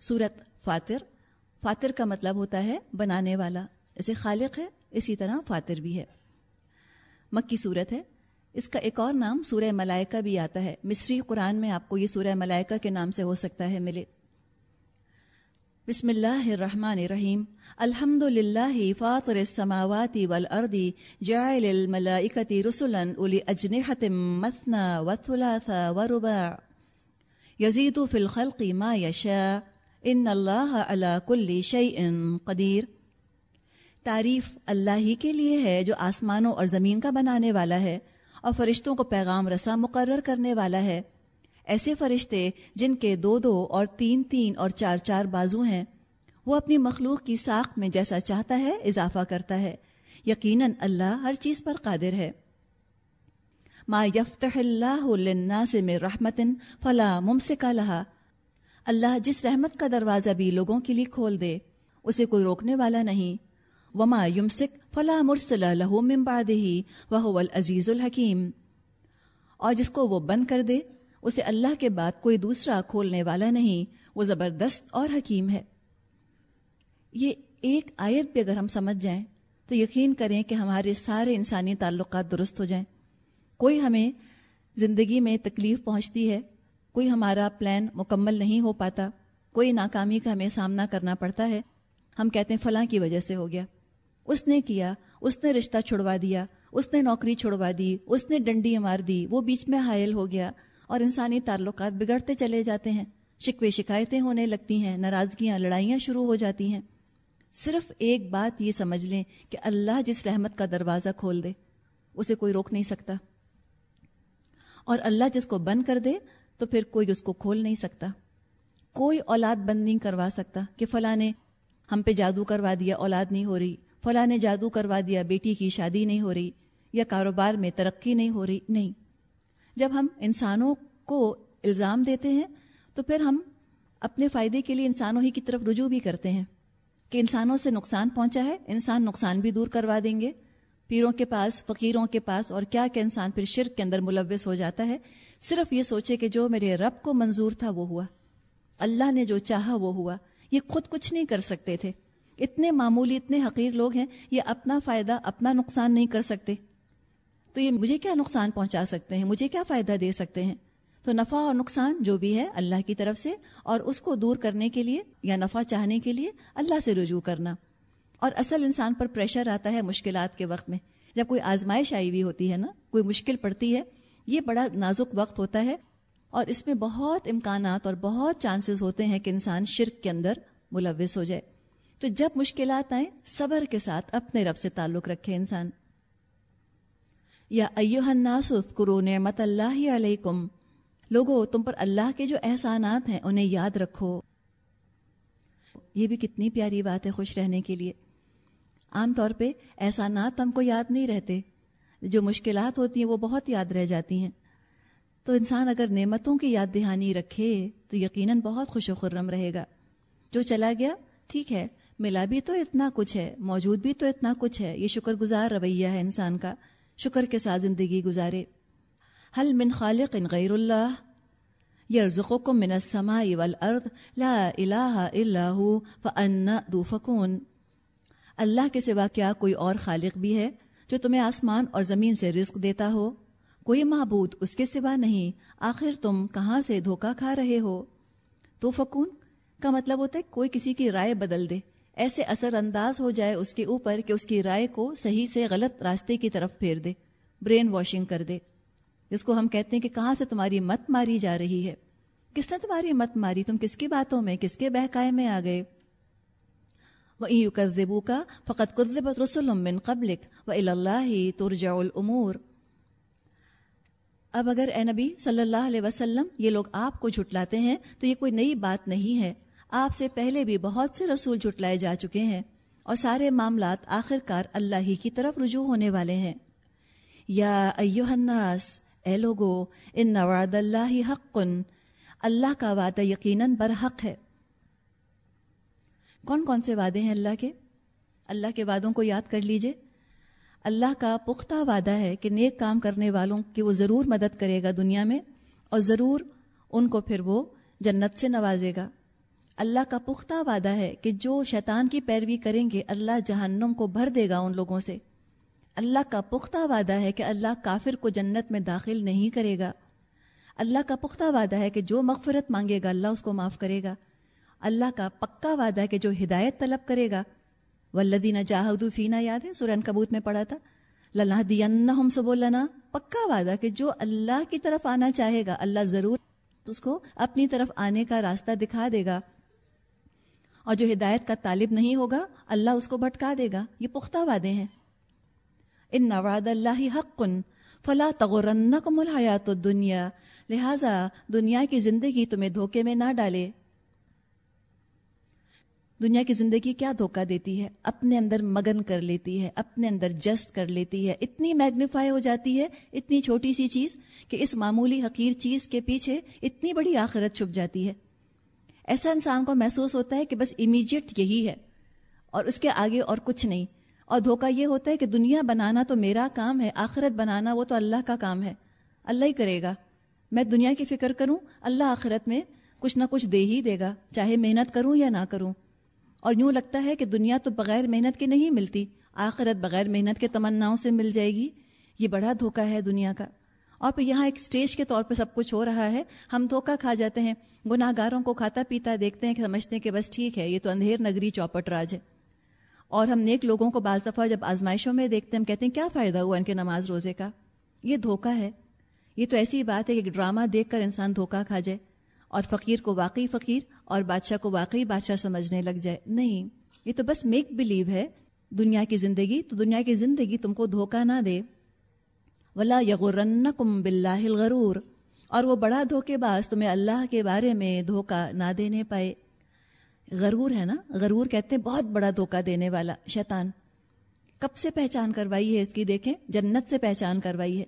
صورت فاتر فاتر کا مطلب ہوتا ہے بنانے والا۔ جیسے خالق ہے، اسی طرح فاتر بھی ہے۔ مکی صورت ہے۔ اس کا ایک اور نام سورہ ملائکہ بھی آتا ہے۔ مصری قرآن میں آپ کو یہ سورہ ملائکہ کے نام سے ہو سکتا ہے، ملے۔ بسم اللہ الرحمن الرحیم۔ الحمد للہ فاطر السماوات والارض جعل الملائکت رسلا اولی اجنحت مثنا وثلاثا ورباع یزید فی الخلق ما یشاء۔ ان اللہ علی کل شیء قدیر۔ تعریف اللہ ہی کے لیے ہے جو آسمانوں اور زمین کا بنانے والا ہے اور فرشتوں کو پیغام رسا مقرر کرنے والا ہے۔ ایسے فرشتے جن کے دو دو اور تین تین اور چار چار بازو ہیں، وہ اپنی مخلوق کی ساخت میں جیسا چاہتا ہے اضافہ کرتا ہے۔ یقیناً اللہ ہر چیز پر قادر ہے۔ ما یفتح اللہ للناس من رحمت فلا ممسکا لہا۔ اللہ جس رحمت کا دروازہ بھی لوگوں کے لیے کھول دے، اسے کوئی روکنے والا نہیں۔ وما یمسک فلا مرسل لہو من بعدہ وہو العزیز الحکیم اور جس کو وہ بند کر دے، اسے اللہ کے بعد کوئی دوسرا کھولنے والا نہیں۔ وہ زبردست اور حکیم ہے۔ یہ ایک آیت بھی اگر ہم سمجھ جائیں، تو یقین کریں کہ ہمارے سارے انسانی تعلقات درست ہو جائیں۔ کوئی ہمیں زندگی میں تکلیف پہنچتی ہے کوئی ہمارا پلان مکمل نہیں ہو پاتا، کوئی ناکامی کا ہمیں سامنا کرنا پڑتا ہے۔ ہم کہتے ہیں فلاں کی وجہ سے ہو گیا۔ اس نے کیا، اس نے رشتہ چھڑوا دیا، اس نے نوکری چھڑوا دی، اس نے ڈنڈی مار دی، وہ بیچ میں حائل ہو گیا۔ اور انسانی تعلقات بگڑتے چلے جاتے ہیں۔ شکوے شکایتیں ہونے لگتی ہیں، ناراضگیاں، لڑائیاں شروع ہو جاتی ہیں۔ صرف ایک بات یہ سمجھ لیں کہ اللہ جس رحمت کا دروازہ کھول دے، اسے کوئی روک نہیں سکتا۔ اور اللہ جس کو بند کر دے تو پھر کوئی اس کو کھول نہیں سکتا۔ کوئی اولاد بند نہیں کروا سکتا کہ فلاں نے ہم پہ جادو کروا دیا، اولاد نہیں ہو رہی۔ فلاں نے جادو کروا دیا، بیٹی کی شادی نہیں ہو رہی یا کاروبار میں ترقی نہیں ہو رہی۔ نہیں۔ جب ہم انسانوں کو الزام دیتے ہیں تو پھر ہم اپنے فائدے کے لیے انسانوں ہی کی طرف رجوع بھی کرتے ہیں۔ کہ انسانوں سے نقصان پہنچا ہے، انسان نقصان بھی دور کروا دیں گے۔ پیروں کے پاس، فقیروں کے پاس اور کیا کہ انسان پھر شرک کے اندر ملوث ہو جاتا ہے۔ صرف یہ سوچے کہ جو میرے رب کو منظور تھا وہ ہوا۔ اللہ نے جو چاہا وہ ہوا۔ یہ خود کچھ نہیں کر سکتے تھے۔ اتنے معمولی، اتنے حقیر لوگ ہیں، یہ اپنا فائدہ، اپنا نقصان نہیں کر سکتے۔ تو یہ مجھے کیا نقصان پہنچا سکتے ہیں؟ مجھے کیا فائدہ دے سکتے ہیں؟ تو نفع اور نقصان جو بھی ہے، اللہ کی طرف سے اور اس کو دور کرنے کے لیے یا نفع چاہنے کے لیے اللہ سے رجوع کرنا۔ اور اصل انسان پر پریشر آتا ہے مشکلات کے وقت میں۔ جب کوئی آزمائش آئی ہوئی ہوتی ہے نا، کوئی مشکل پڑتی ہے یہ بڑا نازک وقت ہوتا ہے اور اس میں بہت امکانات اور بہت چانسز ہوتے ہیں کہ انسان شرک کے اندر ملوث ہو جائے۔ تو جب مشکلات آئیں، صبر کے ساتھ اپنے رب سے تعلق رکھے انسان۔ یا ایوہ الناس اذکروا نعمت اللہ علیکم۔ لوگو، تم پر اللہ کے جو احسانات ہیں، انہیں یاد رکھو۔ یہ بھی کتنی پیاری بات ہے خوش رہنے کے لیے۔ عام طور پہ احسانات ہم کو یاد نہیں رہتے۔ جو مشکلات ہوتی ہیں وہ بہت یاد رہ جاتی ہیں۔ تو انسان اگر نعمتوں کی یاد دہانی رکھے تو یقیناً بہت خوش و خرم رہے گا۔ جو چلا گیا، ٹھیک ہے، ملا بھی تو اتنا کچھ ہے، موجود بھی تو اتنا کچھ ہے۔ یہ شکر گزار رویہ ہے انسان کا۔ شکر کے ساتھ زندگی گزارے۔ حل من خالق ان غیر اللہ؟ یرزقکم من السماء والارض، لا الہ الا ہو فانا دوفکون اللہ کے سوا کیا کوئی اور خالق بھی ہے؟ جو تمہیں آسمان اور زمین سے رزق دیتا ہو، کوئی معبود اس کے سوا نہیں، آخر تم کہاں سے دھوکہ کھا رہے ہو؟ تو فکون، کا مطلب ہوتا ہے کوئی کسی کی رائے بدل دے۔ ایسے اثر انداز ہو جائے اس کے اوپر کہ اس کی رائے کو صحیح سے غلط راستے کی طرف پھیر دے، برین واشنگ کر دے۔ جس کو ہم کہتے ہیں کہ کہاں سے تمہاری مت ماری جا رہی ہے؟ کس نے تمہاری مت ماری؟ تم کس کی باتوں میں، کس کے بہکائے میں آ گئے؟ وہ زبو کا فقط قطب رسول قبلک و اللہ ترجع العمور اب اگر اے نبی صلی اللہ علیہ وسلم یہ لوگ آپ کو جھٹلاتے ہیں تو یہ کوئی نئی بات نہیں ہے۔ آپ سے پہلے بھی بہت سے رسول جھٹلائے جا چکے ہیں اور سارے معاملات آخر کار اللہ ہی کی طرف رجوع ہونے والے ہیں۔ یا ایوہ الناس، اے لوگو، ان وعد اللہ حق، اللہ کا وعدہ یقیناً برحق ہے۔ کون کون سے وعدے ہیں اللہ کے؟ اللہ کے وعدوں کو یاد کر لیجیے۔ اللہ کا پختہ وعدہ ہے کہ نیک کام کرنے والوں کی وہ ضرور مدد کرے گا دنیا میں اور ضرور ان کو پھر وہ جنت سے نوازے گا۔ اللہ کا پختہ وعدہ ہے کہ جو شیطان کی پیروی کریں گے، اللہ جہنم کو بھر دے گا ان لوگوں سے۔ اللہ کا پختہ وعدہ ہے کہ اللہ کافر کو جنت میں داخل نہیں کرے گا۔ اللہ کا پختہ وعدہ ہے کہ جو مغفرت مانگے گا، اللہ اس کو معاف کرے گا۔ اللہ کا پکا وعدہ ہے کہ جو ہدایت طلب کرے گا۔ ولدینہ جاہدو فینا یاد ہے سورن کبوت میں پڑھا تھا۔ للہ دین ہم سب بولنا پکا وعدہ کہ جو اللہ کی طرف آنا چاہے گا، اللہ ضرور اس کو اپنی طرف آنے کا راستہ دکھا دے گا۔ اور جو ہدایت کا طالب نہیں ہوگا، اللہ اس کو بھٹکا دے گا۔ یہ پختہ وعدے ہیں۔ ان نواد اللہ حق۔ کن فلاں تغرن کو ملحیات دنیا لہٰذا دنیا کی زندگی تمہیں دھوکے میں نہ ڈالے۔ دنیا کی زندگی کیا دھوکہ دیتی ہے؟ اپنے اندر مگن کر لیتی ہے، اپنے اندر جسٹ کر لیتی ہے۔ اتنی میگنیفائی ہو جاتی ہے، اتنی چھوٹی سی چیز کہ اس معمولی حقیر چیز کے پیچھے اتنی بڑی آخرت چھپ جاتی ہے۔ ایسا انسان کو محسوس ہوتا ہے کہ بس امیجیٹ یہی ہے اور اس کے آگے اور کچھ نہیں۔ اور دھوکہ یہ ہوتا ہے کہ دنیا بنانا تو میرا کام ہے، آخرت بنانا وہ تو اللہ کا کام ہے۔ اللہ ہی کرے گا۔ میں دنیا کی فکر کروں، اللہ آخرت میں کچھ نہ کچھ دے ہی دے گا، چاہے محنت کروں یا نہ کروں۔ اور یوں لگتا ہے کہ دنیا تو بغیر محنت کے نہیں ملتی، آخرت بغیر محنت کے تمناؤں سے مل جائے گی۔ یہ بڑا دھوکہ ہے دنیا کا۔ اور پھر یہاں ایک اسٹیج کے طور پہ سب کچھ ہو رہا ہے۔ ہم دھوکہ کھا جاتے ہیں گناہ گاروں کو کھاتا پیتا دیکھتے ہیں کہ سمجھتے ہیں کہ بس ٹھیک ہے، یہ تو اندھیر نگری چوپٹ راج ہے۔ اور ہم نیک لوگوں کو بعض دفعہ جب آزمائشوں میں دیکھتے ہیں، ہم کہتے ہیں، کیا فائدہ ہوا ان کے نماز روزے کا؟ یہ دھوکہ ہے۔ یہ تو ایسی بات ہے کہ ڈرامہ دیکھ کر انسان دھوکہ کھا جائے اور فقیر کو واقعی فقیر اور بادشاہ کو واقعی بادشاہ سمجھنے لگ جائے۔ نہیں، یہ تو بس میک بلیو ہے۔ دنیا کی زندگی، تو دنیا کی زندگی تم کو دھوکہ نہ دے۔ ولا یغرن کم بلّہ الغرور۔ اور وہ بڑا دھوکے باز تمہیں اللہ کے بارے میں دھوکہ نہ دینے پائے۔ غرور ہے نا؟ غرور کہتے ہیں بہت بڑا دھوکہ دینے والا شیطان۔ کب سے پہچان کروائی ہے اس کی؟ دیکھیں، جنت سے پہچان کروائی ہے۔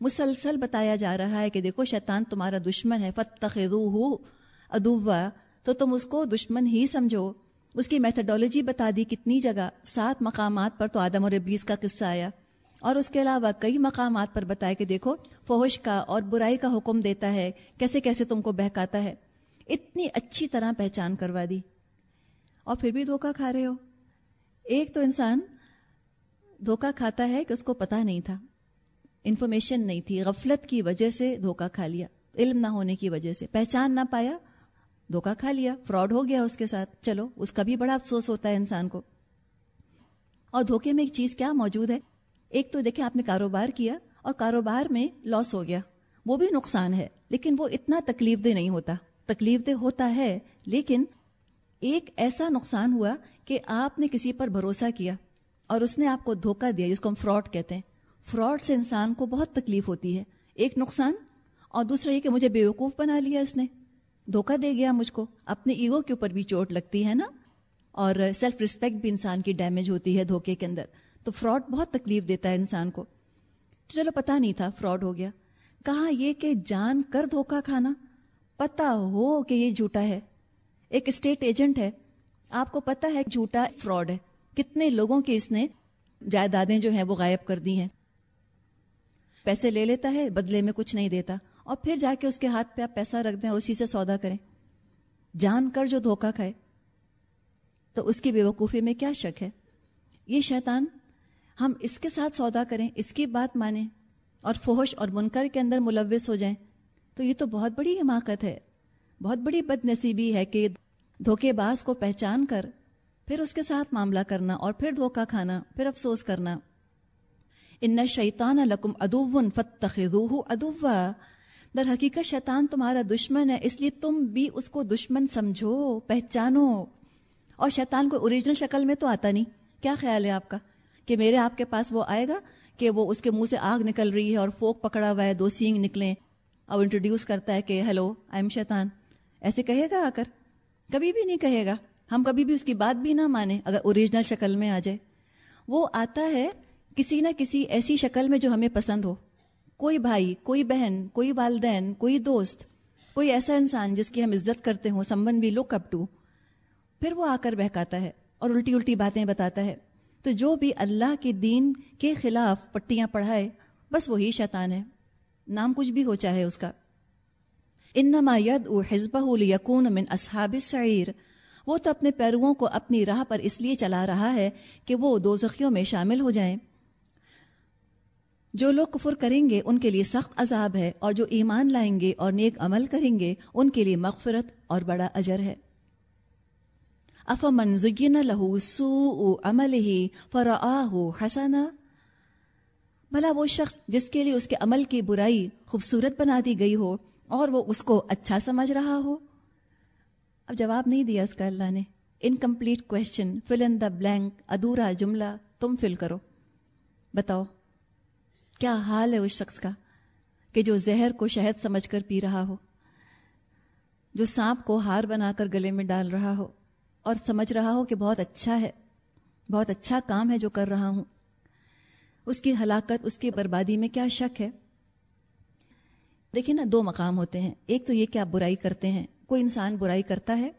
مسلسل بتایا جا رہا ہے کہ دیکھو شیطان تمہارا دشمن ہے۔ فتح ہو ادوا تو تم اس کو دشمن ہی سمجھو۔ اس کی میتھڈالوجی بتا دی کتنی جگہ سات مقامات پر تو آدم اور ابلیس کا قصہ آیا۔ اور اس کے علاوہ کئی مقامات پر بتایا کہ دیکھو فوش کا اور برائی کا حکم دیتا ہے، کیسے کیسے تم کو بہکاتا ہے۔ اتنی اچھی طرح پہچان کروا دی۔ اور پھر بھی دھوکہ کھا رہے ہو۔ ایک تو انسان دھوکہ کھاتا ہے کہ اس کو پتہ نہیں تھا۔ انفارمیشن نہیں تھی، غفلت کی وجہ سے دھوکہ کھا لیا، علم نہ ہونے کی وجہ سے، پہچان نہ پایا۔ دھوکہ کھا لیا، فراڈ ہو گیا اس کے ساتھ۔ چلو، اس کا بھی بڑا افسوس ہوتا ہے انسان کو۔ اور دھوکے میں ایک چیز کیا موجود ہے؟ ایک تو دیکھیں، آپ نے کاروبار کیا اور کاروبار میں لاس ہو گیا۔ وہ بھی نقصان ہے، لیکن وہ اتنا تکلیف دہ نہیں ہوتا۔ تکلیف دہ ہوتا ہے، لیکن ایک ایسا نقصان ہوا کہ آپ نے کسی پر بھروسہ کیا اور اس نے آپ کو دھوکہ دیا، جس کو ہم فراڈ کہتے ہیں۔ فراڈ سے انسان کو بہت تکلیف ہوتی ہے۔ ایک نقصان اور دوسرا یہ کہ مجھے بیوقوف بنا لیا اس نے۔ دھوکہ دے گیا مجھ کو۔ اپنے ایگو کے اوپر بھی چوٹ لگتی ہے نا۔ اور سیلف رسپیکٹ بھی انسان کی ڈیمیج ہوتی ہے دھوکے کے اندر۔ تو فراڈ بہت تکلیف دیتا ہے انسان کو۔ تو چلو پتہ نہیں تھا فراڈ ہو گیا۔ کہا یہ کہ جان کر دھوکہ کھانا؟ پتہ ہو کہ یہ جھوٹا ہے۔ ایک اسٹیٹ ایجنٹ ہے۔ آپ کو پتہ ہے جھوٹا فراڈ ہے۔ کتنے لوگوں کی اس نے جائیدادیں جو ہیں وہ غائب کر دی ہیں۔ پیسے لے لیتا ہے، بدلے میں کچھ نہیں دیتا۔ اور پھر جا کے اس کے ہاتھ پہ آپ پیسہ رکھ دیں اور اسی سے سودا کریں۔ جان کر جو دھوکہ کھائے، تو اس کی بے وقوفی میں کیا شک ہے؟ یہ شیطان، ہم اس کے ساتھ سودا کریں، اس کی بات مانیں اور فوش اور منکر کے اندر ملوث ہو جائیں، تو یہ تو بہت بڑی حماقت ہے۔ بہت بڑی بد نصیبی ہے کہ دھوکے باز کو پہچان کر پھر اس کے ساتھ معاملہ کرنا اور پھر دھوکہ کھانا، پھر افسوس کرنا۔ ان شیطان لکم ادو فتخ ادوا در حقیقت شیطان تمہارا دشمن ہے، اس لیے تم بھی اس کو دشمن سمجھو، پہچانو۔ اور شیطان کو اوریجنل شکل میں تو آتا نہیں۔ کیا خیال ہے آپ کا؟ کہ میرے آپ کے پاس وہ آئے گا کہ وہ اس کے منہ سے آگ نکل رہی ہے اور فوک پکڑا ہوا ہے، دو سینگ نکلیں۔ اور انٹروڈیوس کرتا ہے کہ ہیلو آئی ایم شیطان۔ ایسے کہے گا آ کر کبھی بھی نہیں کہے گا۔ ہم کبھی بھی اس کی بات بھی نہ مانیں، اگر اوریجنل شکل میں آ جائے۔ وہ آتا ہے کسی نہ کسی ایسی شکل میں جو ہمیں پسند ہو۔ کوئی بھائی، کوئی بہن، کوئی والدین، کوئی دوست، کوئی ایسا انسان جس کی ہم عزت کرتے ہوں سمبن بھی لک اپ ٹو؟ پھر وہ آ کر بہکاتا ہے اور الٹی الٹی باتیں بتاتا ہے۔ تو جو بھی اللہ کے دین کے خلاف پٹیاں پڑھائے، بس وہی شیطان ہے۔ نام کچھ بھی ہو چاہے اس کا۔ انما ید او حزب یقون من اصحاب سعیر وہ تو اپنے پیرووں کو اپنی راہ پر اس لیے چلا رہا ہے کہ وہ دو میں شامل ہو جائیں۔ جو لوگ کفر کریں گے، ان کے لیے سخت عذاب ہے، اور جو ایمان لائیں گے اور نیک عمل کریں گے، ان کے لیے مغفرت اور بڑا اجر ہے۔ افمن زین لہو سو عمل ہی فرآ حسنا۔ بھلا وہ شخص جس کے لیے اس کے عمل کی برائی خوبصورت بنا دی گئی ہو، اور وہ اس کو اچھا سمجھ رہا ہو۔ اب جواب نہیں دیا اس کا اللہ نے۔ Incomplete question fill in the blank ادھورا جملہ تم فل کرو۔ بتاؤ۔ کیا حال ہے اس شخص کا کہ جو زہر کو شہد سمجھ کر پی رہا ہو؟ جو سانپ کو ہار بنا کر گلے میں ڈال رہا ہو اور سمجھ رہا ہو کہ بہت اچھا ہے، بہت اچھا کام ہے جو کر رہا ہوں۔ اس کی ہلاکت، اس کی بربادی میں کیا شک ہے؟ دیکھیں نا، دو مقام ہوتے ہیں۔ ایک تو یہ کہ آپ برائی کرتے ہیں، کوئی انسان برائی کرتا ہے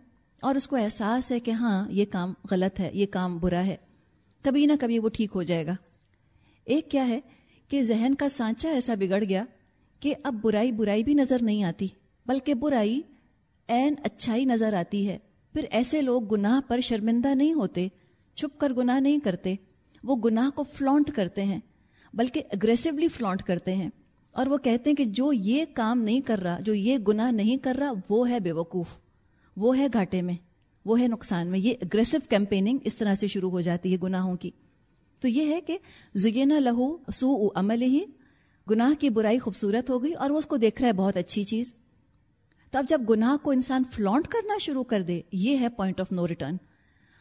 اور اس کو احساس ہے کہ ہاں یہ کام غلط ہے، یہ کام برا ہے، کبھی نہ کبھی وہ ٹھیک ہو جائے گا۔ ایک کیا ہے کہ ذہن کا سانچہ ایسا بگڑ گیا کہ اب برائی برائی بھی نظر نہیں آتی، بلکہ برائی این اچھائی نظر آتی ہے۔ پھر ایسے لوگ گناہ پر شرمندہ نہیں ہوتے، چھپ کر گناہ نہیں کرتے۔ وہ گناہ کو فلانٹ کرتے ہیں، بلکہ اگریسولی فلانٹ کرتے ہیں۔ اور وہ کہتے ہیں کہ جو یہ کام نہیں کر رہا، جو یہ گناہ نہیں کر رہا، وہ ہے بے وقوف، وہ ہے گھاٹے میں، وہ ہے نقصان میں۔ یہ اگریسو کیمپیننگ اس طرح سے شروع ہو جاتی ہے گناہوں کی۔ تو یہ ہے کہ زینا لہو سو عمل ہی گناہ کی برائی خوبصورت ہو گئی اور وہ اس کو دیکھ رہا ہے بہت اچھی چیز۔ تو اب جب گناہ کو انسان فلانٹ کرنا شروع کر دے، یہ ہے پوائنٹ آف نو ریٹرن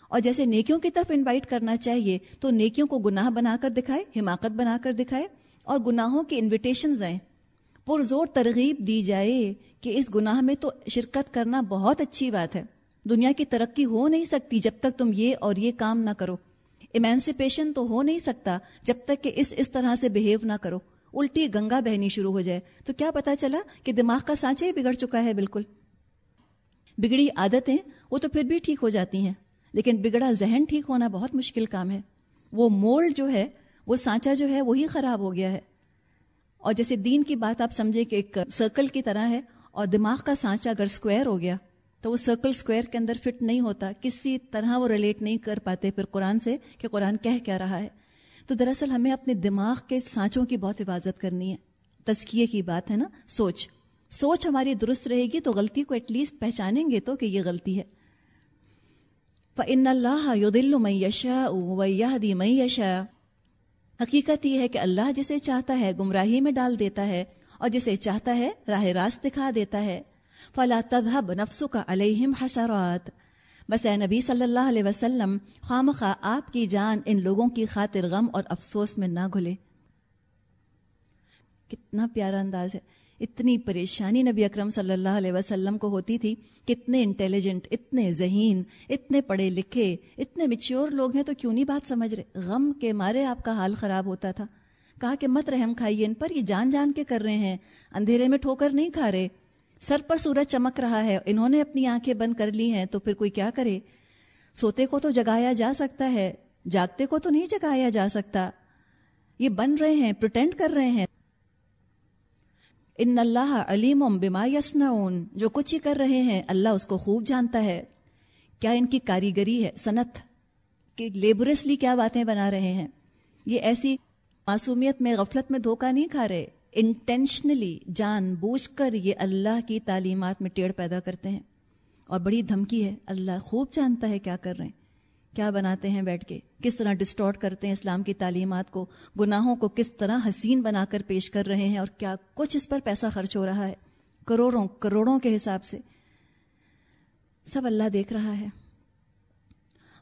اور جیسے نیکیوں کی طرف انوائٹ کرنا چاہیے، تو نیکیوں کو گناہ بنا کر دکھائے، حماقت بنا کر دکھائے۔ اور گناہوں کی انویٹیشنز آئیں پرزور ترغیب دی جائے کہ اس گناہ میں تو شرکت کرنا بہت اچھی بات ہے۔ دنیا کی ترقی ہو نہیں سکتی جب تک تم یہ اور یہ کام نہ کرو۔ ایمینسپیشن تو ہو نہیں سکتا جب تک کہ اس اس طرح سے بہیو نہ کرو۔ الٹی گنگا بہنی شروع ہو جائے۔ تو کیا پتا چلا کہ دماغ کا سانچہ ہی بگڑ چکا ہے بالکل۔ بگڑی عادتیں وہ تو پھر بھی ٹھیک ہو جاتی ہیں، لیکن بگڑا ذہن ٹھیک ہونا بہت مشکل کام ہے۔ وہ مولڈ جو ہے، وہ سانچہ جو ہے، وہی خراب ہو گیا ہے۔ اور جیسے دین کی بات آپ سمجھیں کہ ایک سرکل کی طرح ہے اور دماغ کا سانچہ اگر اسکوائر ہو گیا تو وہ سرکل اسکوائر کے اندر فٹ نہیں ہوتا، کسی طرح وہ ریلیٹ نہیں کر پاتے پھر قرآن سے کہ قرآن کہہ کیا رہا ہے۔ تو دراصل ہمیں اپنے دماغ کے سانچوں کی بہت حفاظت کرنی ہے۔ تزکیے کی بات ہے نا، سوچ۔ سوچ ہماری درست رہے گی تو غلطی کو ایٹ لیسٹ پہچانیں گے تو کہ یہ غلطی ہے۔ ان اللہ یدل میں یشا دی میں یشا حقیقت یہ ہے کہ اللہ جسے چاہتا ہے گمراہی میں ڈال دیتا ہے اور جسے چاہتا ہے راہ راست دکھا دیتا ہے۔ فلا تذهب نفسك عليهم حسرات۔ بس اے نبی صلی اللہ علیہ وسلم خواہ آپ کی جان ان لوگوں کی خاطر غم اور افسوس میں نہ گھلے۔ کتنا پیارا انداز ہے۔ اتنی پریشانی نبی اکرم صلی اللہ علیہ وسلم کو ہوتی تھی۔ کتنے انٹیلیجنٹ، اتنے ذہین، اتنے پڑھے لکھے، اتنے میچیور لوگ ہیں تو کیوں نہیں بات سمجھ رہے؟ غم کے مارے آپ کا حال خراب ہوتا تھا۔ کہا کہ مت رحم کھائیے ان پر، یہ جان جان کے کر رہے ہیں۔ اندھیرے میں ٹھوکر نہیں کھا رہے۔ سر پر سورج چمک رہا ہے، انہوں نے اپنی آنکھیں بند کر لی ہیں، تو پھر کوئی کیا کرے؟ سوتے کو تو جگایا جا سکتا ہے، جاگتے کو تو نہیں جگایا جا سکتا۔ یہ بن رہے ہیں پرٹینڈ کر رہے ہیں۔ ان اللہ علیم بما یسنعون جو کچھ ہی کر رہے ہیں، اللہ اس کو خوب جانتا ہے۔ کیا ان کی کاریگری ہے؟ صنعت۔ کہ لیبرسلی کیا باتیں بنا رہے ہیں؟ یہ ایسی معصومیت میں، غفلت میں دھوکہ نہیں کھا رہے۔ انٹینشنلی جان بوجھ کر یہ اللہ کی تعلیمات میں ٹیڑھ پیدا کرتے ہیں اور بڑی دھمکی ہے۔ اللہ خوب جانتا ہے کیا کر رہے ہیں، کیا بناتے ہیں بیٹھ کے، کس طرح ڈسٹارٹ کرتے ہیں اسلام کی تعلیمات کو، گناہوں کو کس طرح حسین بنا کر پیش کر رہے ہیں اور کیا کچھ اس پر پیسہ خرچ ہو رہا ہے۔ کروڑوں کروڑوں کے حساب سے۔ سب اللہ دیکھ رہا ہے۔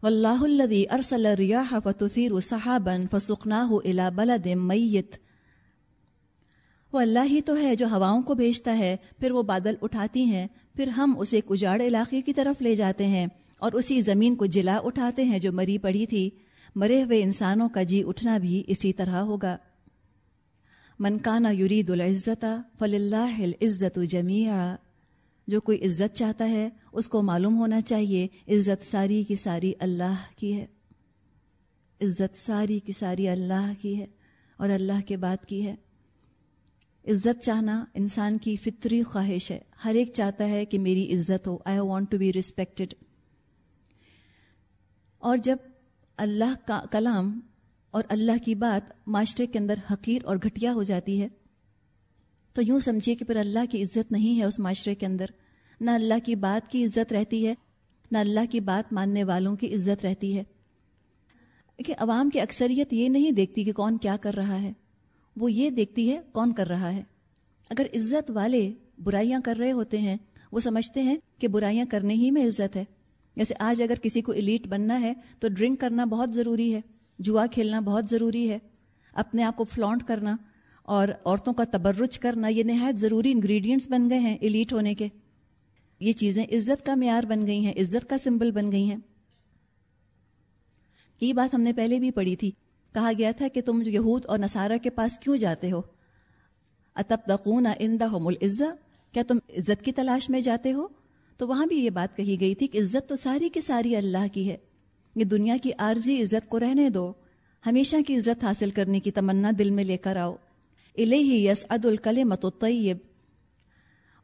واللہ الذي ارسل الرياح فتثير سحابا فسقناه الى بلد ميت وہ اللہ ہی تو ہے جو ہواؤں کو بھیجتا ہے، پھر وہ بادل اٹھاتی ہیں، پھر ہم اسے ایک اجاڑ علاقے کی طرف لے جاتے ہیں اور اسی زمین کو جلا اٹھاتے ہیں جو مری پڑی تھی۔ مرے ہوئے انسانوں کا جی اٹھنا بھی اسی طرح ہوگا۔ منکانہ یرید العزت فل اللہ عزت جمیا جو کوئی عزت چاہتا ہے، اس کو معلوم ہونا چاہیے، عزت ساری کی ساری اللہ کی ہے۔ عزت ساری کی ساری اللہ کی ہے اور اللہ کے بات کی ہے۔ عزت چاہنا انسان کی فطری خواہش ہے۔ ہر ایک چاہتا ہے کہ میری عزت ہو۔ I want to be respected اور جب اللہ کا کلام اور اللہ کی بات معاشرے کے اندر حقیر اور گھٹیا ہو جاتی ہے، تو یوں سمجھیے کہ پھر اللہ کی عزت نہیں ہے اس معاشرے کے اندر۔ نہ اللہ کی بات کی عزت رہتی ہے، نہ اللہ کی بات ماننے والوں کی عزت رہتی ہے۔ کہ عوام کی اکثریت یہ نہیں دیکھتی کہ کون کیا کر رہا ہے۔ وہ یہ دیکھتی ہے کون کر رہا ہے۔ اگر عزت والے برائیاں کر رہے ہوتے ہیں، وہ سمجھتے ہیں کہ برائیاں کرنے ہی میں عزت ہے۔ جیسے آج اگر کسی کو ایلیٹ بننا ہے تو ڈرنک کرنا بہت ضروری ہے، جوا کھیلنا بہت ضروری ہے۔ اپنے آپ کو فلانٹ کرنا اور عورتوں کا تبرج کرنا یہ نہایت ضروری انگریڈینٹس بن گئے ہیں ایلیٹ ہونے کے۔ یہ چیزیں عزت کا معیار بن گئی ہیں، عزت کا سمبل بن گئی ہیں۔ یہ بات ہم نے پہلے بھی پڑھی تھی۔ کہا گیا تھا کہ تم یہود اور نصارہ کے پاس کیوں جاتے ہو؟ اتب دقون اندہ العزا کیا تم عزت کی تلاش میں جاتے ہو؟ تو وہاں بھی یہ بات کہی گئی تھی کہ عزت تو ساری کی ساری اللہ کی ہے۔ یہ دنیا کی عارضی عزت کو رہنے دو۔ ہمیشہ کی عزت حاصل کرنے کی تمنا دل میں لے کر آؤ۔ الہی یس عد الکل متطیب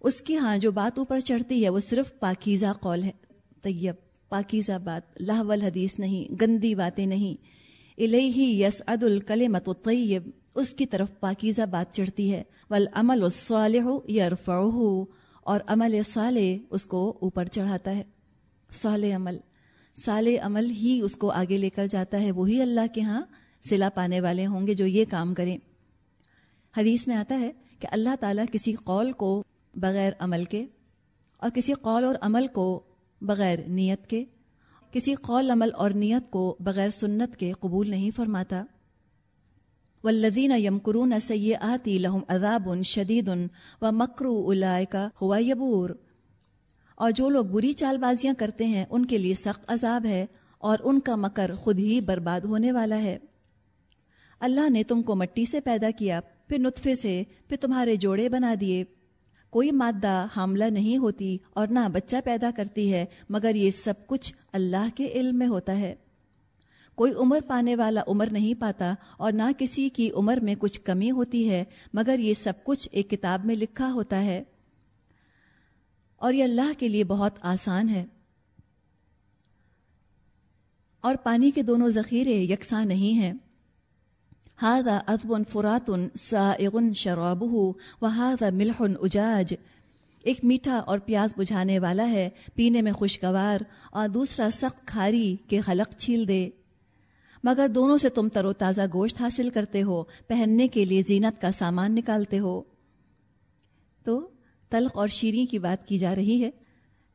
اس کی ہاں جو بات اوپر چڑھتی ہے وہ صرف پاکیزہ قول ہے۔ طیب، پاکیزہ بات لاہول حدیث نہیں، گندی باتیں نہیں۔ الہی یس عد الکل اس کی طرف پاکیزہ بات چڑھتی ہے، والعمل الصالح یرفعہ، اور عمل صالح اس کو اوپر چڑھاتا ہے۔ صالح عمل صالح عمل ہی اس کو آگے لے کر جاتا ہے، وہی اللہ کے ہاں سلا پانے والے ہوں گے جو یہ کام کریں۔ حدیث میں آتا ہے کہ اللہ تعالیٰ کسی قول کو بغیر عمل کے اور کسی قول اور عمل کو بغیر نیت کے کسی قول عمل اور نیت کو بغیر سنت کے قبول نہیں فرماتا۔ والذین یمکرون سیئاتی لہم عذاب شدید و مکرو کا ہوا یبور اور جو لوگ بری چال بازیاں کرتے ہیں، ان کے لیے سخت عذاب ہے اور ان کا مکر خود ہی برباد ہونے والا ہے۔ اللہ نے تم کو مٹی سے پیدا کیا، پھر نطفے سے، پھر تمہارے جوڑے بنا دیے۔ کوئی مادہ حاملہ نہیں ہوتی اور نہ بچہ پیدا کرتی ہے، مگر یہ سب کچھ اللہ کے علم میں ہوتا ہے۔ کوئی عمر پانے والا عمر نہیں پاتا اور نہ کسی کی عمر میں کچھ کمی ہوتی ہے، مگر یہ سب کچھ ایک کتاب میں لکھا ہوتا ہے۔ اور یہ اللہ کے لیے بہت آسان ہے۔ اور پانی کے دونوں ذخیرے یکساں نہیں ہیں۔ ہاضا ادب فراتن سا اغن و ہاضا ملحن اجاج ایک میٹھا اور پیاز بجھانے والا ہے، پینے میں خوشگوار، اور دوسرا سخت کھاری کے حلق چھیل دے۔ مگر دونوں سے تم تر و تازہ گوشت حاصل کرتے ہو، پہننے کے لیے زینت کا سامان نکالتے ہو۔ تو تلخ اور شیرین کی بات کی جا رہی ہے۔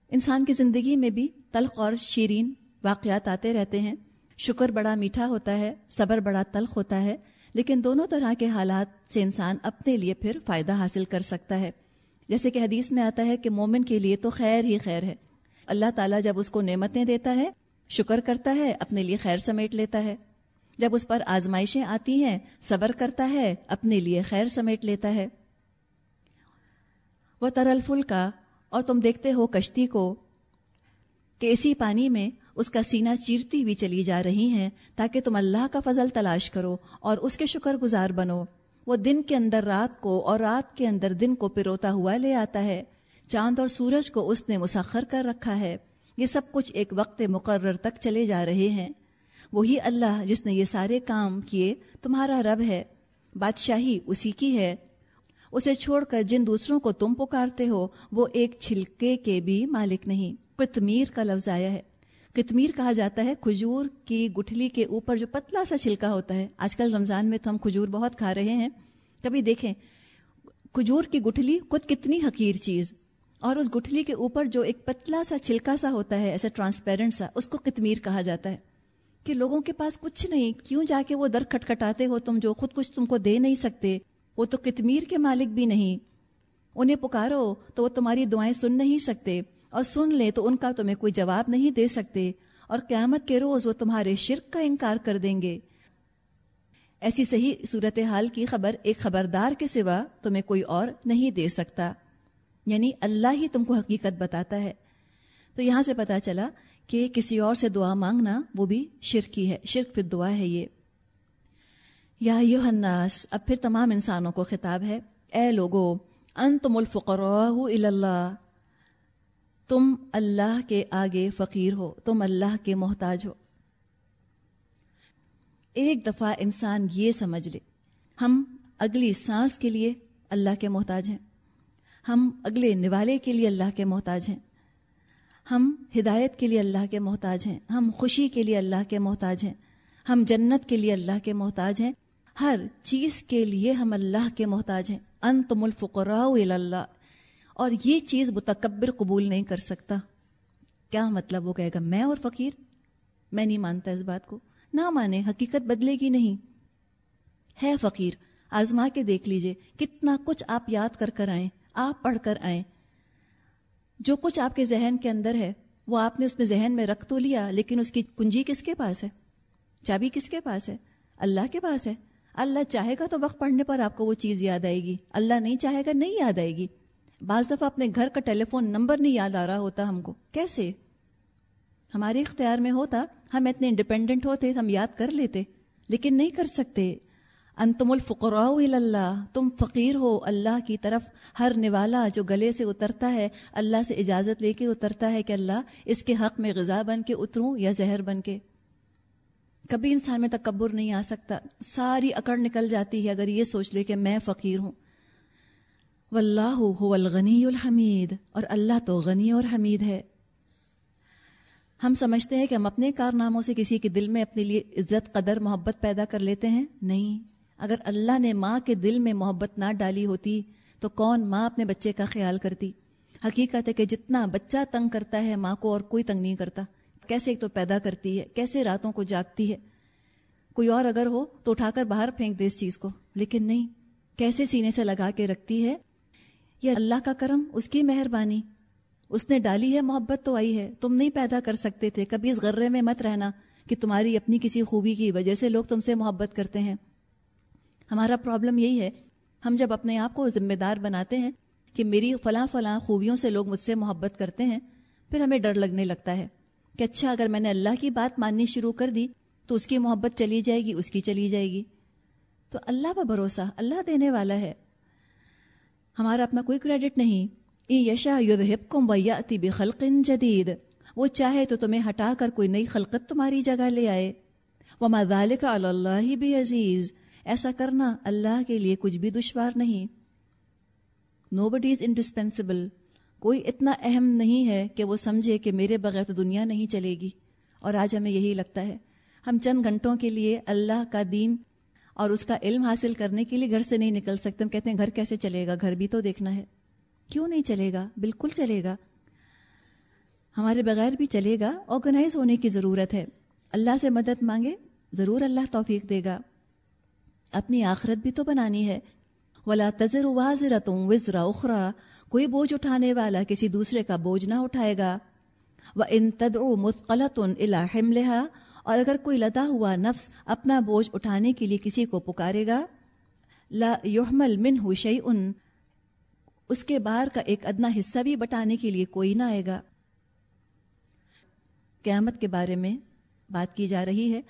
انسان کی زندگی میں بھی تلخ اور شیرین واقعات آتے رہتے ہیں۔ شکر بڑا میٹھا ہوتا ہے، صبر بڑا تلخ ہوتا ہے۔ لیکن دونوں طرح کے حالات سے انسان اپنے لیے پھر فائدہ حاصل کر سکتا ہے۔ جیسے کہ حدیث میں آتا ہے کہ مومن کے لیے تو خیر ہی خیر ہے۔ اللہ تعالیٰ جب اس کو نعمتیں دیتا ہے، شکر کرتا ہے، اپنے لیے خیر سمیٹ لیتا ہے۔ جب اس پر آزمائشیں آتی ہیں، صبر کرتا ہے، اپنے لیے خیر سمیٹ لیتا ہے۔ وہ ترل فل کا اور تم دیکھتے ہو کشتی کو کہ اسی پانی میں اس کا سینہ چیرتی ہوئی چلی جا رہی ہیں تاکہ تم اللہ کا فضل تلاش کرو اور اس کے شکر گزار بنو۔ وہ دن کے اندر رات کو اور رات کے اندر دن کو پروتا ہوا لے آتا ہے۔ چاند اور سورج کو اس نے مسخر کر رکھا ہے۔ یہ سب کچھ ایک وقت مقرر تک چلے جا رہے ہیں۔ وہی اللہ جس نے یہ سارے کام کیے تمہارا رب ہے۔ بادشاہی اسی کی ہے۔ اسے چھوڑ کر جن دوسروں کو تم پکارتے ہو، وہ ایک چھلکے کے بھی مالک نہیں۔ پتمیر کا لفظ آیا ہے۔ کتمیر کہا جاتا ہے، کھجور کی گٹھلی کے اوپر جو پتلا سا چھلکا ہوتا ہے۔ آج کل رمضان میں تو ہم کھجور بہت کھا رہے ہیں۔ کبھی دیکھیں، کھجور کی گٹھلی خود کتنی حقیر چیز۔ اور اس گٹھلی کے اوپر جو ایک پتلا سا چھلکا سا ہوتا ہے، ایسا ٹرانسپیرنٹ سا، اس کو کتمیر کہا جاتا ہے۔ کہ لوگوں کے پاس کچھ نہیں، کیوں جا کے وہ در کھٹکھٹاتے ہو تم جو خود کچھ تم کو دے نہیں سکتے؟ وہ تو کتمیر کے مالک بھی نہیں۔ انہیں پکارو تو وہ تمہاری دعائیں سن نہیں سکتے۔ اور سن لیں تو ان کا تمہیں کوئی جواب نہیں دے سکتے اور قیامت کے روز وہ تمہارے شرک کا انکار کر دیں گے۔ ایسی صحیح صورت حال کی خبر ایک خبردار کے سوا تمہیں کوئی اور نہیں دے سکتا۔ یعنی اللہ ہی تم کو حقیقت بتاتا ہے۔ تو یہاں سے پتا چلا کہ کسی اور سے دعا مانگنا وہ بھی شرکی ہے، شرک پھر دعا ہے یہ۔ یا یو الناس، اب پھر تمام انسانوں کو خطاب ہے۔ اے لوگو ان تم اللہ۔ تم اللہ کے آگے فقیر ہو، تم اللہ کے محتاج ہو۔ ایک دفعہ انسان یہ سمجھ لے، ہم اگلی سانس کے لیے اللہ کے محتاج ہیں۔ ہم اگلے نوالے کے لیے اللہ کے محتاج ہیں۔ ہم ہدایت کے لیے اللہ کے محتاج ہیں۔ ہم خوشی کے لیے اللہ کے محتاج ہیں۔ ہم جنت کے لیے اللہ کے محتاج ہیں۔ ہر چیز کے لیے ہم اللہ کے محتاج ہیں۔ ان تم الفقراء اللہ۔ اور یہ چیز متکبر قبول نہیں کر سکتا۔ کیا مطلب وہ کہے گا، میں اور فقیر؟ میں نہیں مانتا اس بات کو۔ نہ مانے، حقیقت بدلے گی نہیں۔ ہے فقیر، آزما کے دیکھ لیجیے، کتنا کچھ آپ یاد کر کر آئیں، آپ پڑھ کر آئیں۔ جو کچھ آپ کے ذہن کے اندر ہے، وہ آپ نے اس میں ذہن میں رکھ تو لیا، لیکن اس کی کنجی کس کے پاس ہے؟ چابی کس کے پاس ہے؟ اللہ کے پاس ہے۔ اللہ چاہے گا تو وقت پڑھنے پر آپ کو وہ چیز یاد آئے گی۔ اللہ نہیں چاہے گا، نہیں یاد آئے گی۔ بعض دفعہ اپنے گھر کا ٹیلی فون نمبر نہیں یاد آ رہا ہوتا ہم کو۔ کیسے؟ ہمارے اختیار میں ہوتا، ہم اتنے انڈیپینڈنٹ ہوتے، ہم یاد کر لیتے، لیکن نہیں کر سکتے۔ ان تم الفقراء اللہ تم فقیر ہو، اللہ کی طرف ہر نوالا جو گلے سے اترتا ہے، اللہ سے اجازت لے کے اترتا ہے کہ اللہ اس کے حق میں غذا بن کے اتروں یا زہر بن کے۔ کبھی انسان میں تکبر نہیں آ سکتا۔ ساری اکڑ نکل جاتی ہے اگر یہ سوچ لے کہ میں فقیر ہوں۔ واللہ هو الغنی الحمید اور اللہ تو غنی اور حمید ہے۔ ہم سمجھتے ہیں کہ ہم اپنے کارناموں سے کسی کے دل میں اپنے لیے عزت، قدر، محبت پیدا کر لیتے ہیں۔ نہیں، اگر اللہ نے ماں کے دل میں محبت نہ ڈالی ہوتی تو کون ماں اپنے بچے کا خیال کرتی؟ حقیقت ہے کہ جتنا بچہ تنگ کرتا ہے، ماں کو اور کوئی تنگ نہیں کرتا۔ کیسے ایک تو پیدا کرتی ہے، کیسے راتوں کو جاگتی ہے؟ کوئی اور اگر ہو تو اٹھا کر باہر پھینک دے اس چیز کو۔ لیکن نہیں، کیسے سینے سے لگا کے رکھتی ہے؟ یہ اللہ کا کرم، اس کی مہربانی۔ اس نے ڈالی ہے، محبت تو آئی ہے۔ تم نہیں پیدا کر سکتے تھے۔ کبھی اس غرے میں مت رہنا کہ تمہاری اپنی کسی خوبی کی وجہ سے لوگ تم سے محبت کرتے ہیں۔ ہمارا پرابلم یہی ہے۔ ہم جب اپنے آپ کو ذمہ دار بناتے ہیں کہ میری فلاں فلاں خوبیوں سے لوگ مجھ سے محبت کرتے ہیں، پھر ہمیں ڈر لگنے لگتا ہے کہ اچھا اگر میں نے اللہ کی بات ماننی شروع کر دی تو اس کی محبت چلی جائے گی، اس کی چلی جائے گی۔ تو اللہ کا بھروسہ، اللہ دینے والا ہے۔ ہمارا اپنا کوئی کریڈٹ نہیں۔ یشا کم ویاتی بخلق جدید۔ وہ چاہے تو تمہیں ہٹا کر کوئی نئی خلقت تمہاری جگہ لے آئے۔ وما ذالک علی اللہ بھی عزیز ایسا کرنا اللہ کے لیے کچھ بھی دشوار نہیں۔ نو بڈی از انڈسپینسبل کوئی اتنا اہم نہیں ہے کہ وہ سمجھے کہ میرے بغیر تو دنیا نہیں چلے گی۔ اور آج ہمیں یہی لگتا ہے۔ ہم چند گھنٹوں کے لیے اللہ کا دین اور اس کا علم حاصل کرنے کے لیے گھر سے نہیں نکل سکتے۔ ہم کہتے ہیں، گھر کیسے چلے گا؟ گھر بھی تو دیکھنا ہے۔ کیوں نہیں چلے گا؟ بالکل چلے گا۔ ہمارے بغیر بھی چلے گا آرگنائز ہونے کی ضرورت ہے۔ اللہ سے مدد مانگے، ضرور اللہ توفیق دے گا۔ اپنی آخرت بھی تو بنانی ہے۔ ولا تذر واضرتوں وزرا اخرا کوئی بوجھ اٹھانے والا کسی دوسرے کا بوجھ نہ اٹھائے گا۔ وہ ان تد او متقلط اور اگر کوئی لدا ہوا نفس اپنا بوجھ اٹھانے کے لیے کسی کو پکارے گا، لا یحمل من ہو ان اس کے بار کا ایک ادنا حصہ بھی بٹانے کے لیے کوئی نہ آئے گا۔ قیامت کے بارے میں بات کی جا رہی ہے۔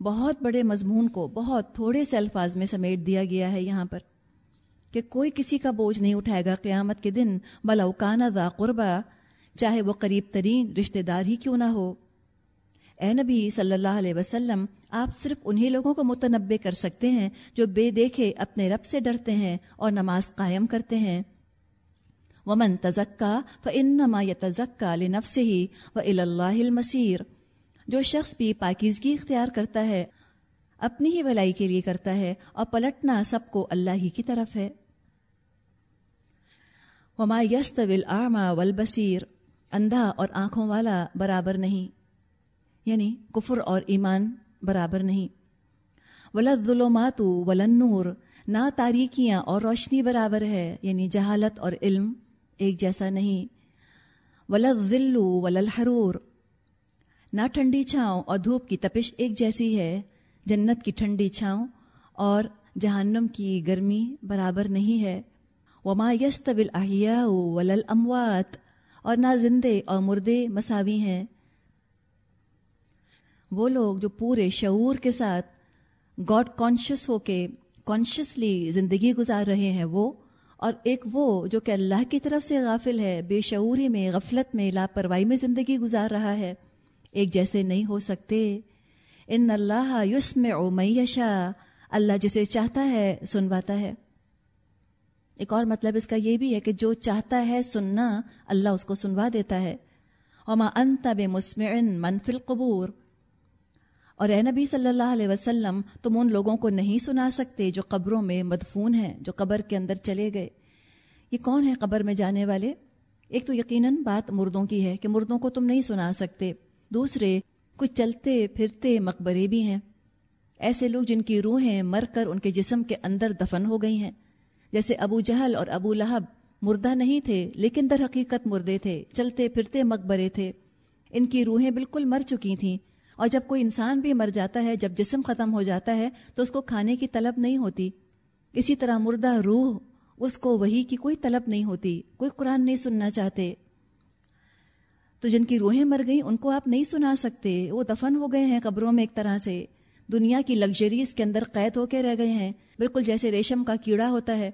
بہت بڑے مضمون کو بہت تھوڑے سے الفاظ میں سمیٹ دیا گیا ہے یہاں پر کہ کوئی کسی کا بوجھ نہیں اٹھائے گا قیامت کے دن بلاؤکانہ ذا قربا، چاہے وہ قریب ترین رشتہ دار ہی کیوں نہ ہو۔ اے نبی صلی اللہ علیہ وسلم، آپ صرف انہی لوگوں کو متنبع کر سکتے ہیں جو بے دیکھے اپنے رب سے ڈرتے ہیں اور نماز قائم کرتے ہیں۔ ومن تزکا فنما یا تزکا لنفس ہی و اللہ المسیر جو شخص بھی پاکیزگی اختیار کرتا ہے، اپنی ہی بلائی کے لیے کرتا ہے اور پلٹنا سب کو اللہ ہی کی طرف ہے۔ وما یست ول آما ولبصیر اندھا اور آنکھوں والا برابر نہیں۔ یعنی کفر اور ایمان برابر نہیں۔ ولد ظلمات ولن نور نہ تاریکیاں اور روشنی برابر ہے یعنی جہالت اور علم ایک جیسا نہیں۔ ولد ذلو وللحرور نہ ٹھنڈی چھاؤں اور دھوپ کی تپش ایک جیسی ہے۔ جنت کی ٹھنڈی چھاؤں اور جہنم کی گرمی برابر نہیں ہے۔ وما یس طویل احیا ولل اموات اور نہ زندے اور مردے مساوی ہیں۔ وہ لوگ جو پورے شعور کے ساتھ گاڈ کانشیس ہو کے کانشیسلی زندگی گزار رہے ہیں وہ، اور ایک وہ جو کہ اللہ کی طرف سے غافل ہے، بے شعوری میں، غفلت میں، لاپرواہی میں زندگی گزار رہا ہے۔ ایک جیسے نہیں ہو سکتے۔ ان اللہ یسم او میشا اللہ جسے چاہتا ہے، سنواتا ہے۔ ایک اور مطلب اس کا یہ بھی ہے کہ جو چاہتا ہے سننا، اللہ اس کو سنوا دیتا ہے۔ اوما ان تب مسمعن منفل قبور اور اے نبی صلی اللہ علیہ وسلم تم ان لوگوں کو نہیں سنا سکتے جو قبروں میں مدفون ہیں، جو قبر کے اندر چلے گئے۔ یہ کون ہے قبر میں جانے والے؟ ایک تو یقیناً بات مردوں کی ہے کہ مردوں کو تم نہیں سنا سکتے۔ دوسرے، کچھ چلتے پھرتے مقبرے بھی ہیں۔ ایسے لوگ جن کی روحیں مر کر ان کے جسم کے اندر دفن ہو گئی ہیں۔ جیسے ابو جہل اور ابو لہب مردہ نہیں تھے، لیکن در حقیقت مردے تھے، چلتے پھرتے مقبرے تھے۔ ان کی روحیں بالکل مر چکی تھیں۔ اور جب کوئی انسان بھی مر جاتا ہے، جب جسم ختم ہو جاتا ہے، تو اس کو کھانے کی طلب نہیں ہوتی۔ اسی طرح مردہ روح، اس کو وہی کی کوئی طلب نہیں ہوتی، کوئی قرآن نہیں سننا چاہتے۔ تو جن کی روحیں مر گئیں، ان کو آپ نہیں سنا سکتے۔ وہ دفن ہو گئے ہیں قبروں میں ایک طرح سے۔ دنیا کی لگژریز کے اندر قید ہو کے رہ گئے ہیں۔ بالکل جیسے ریشم کا کیڑا ہوتا ہے۔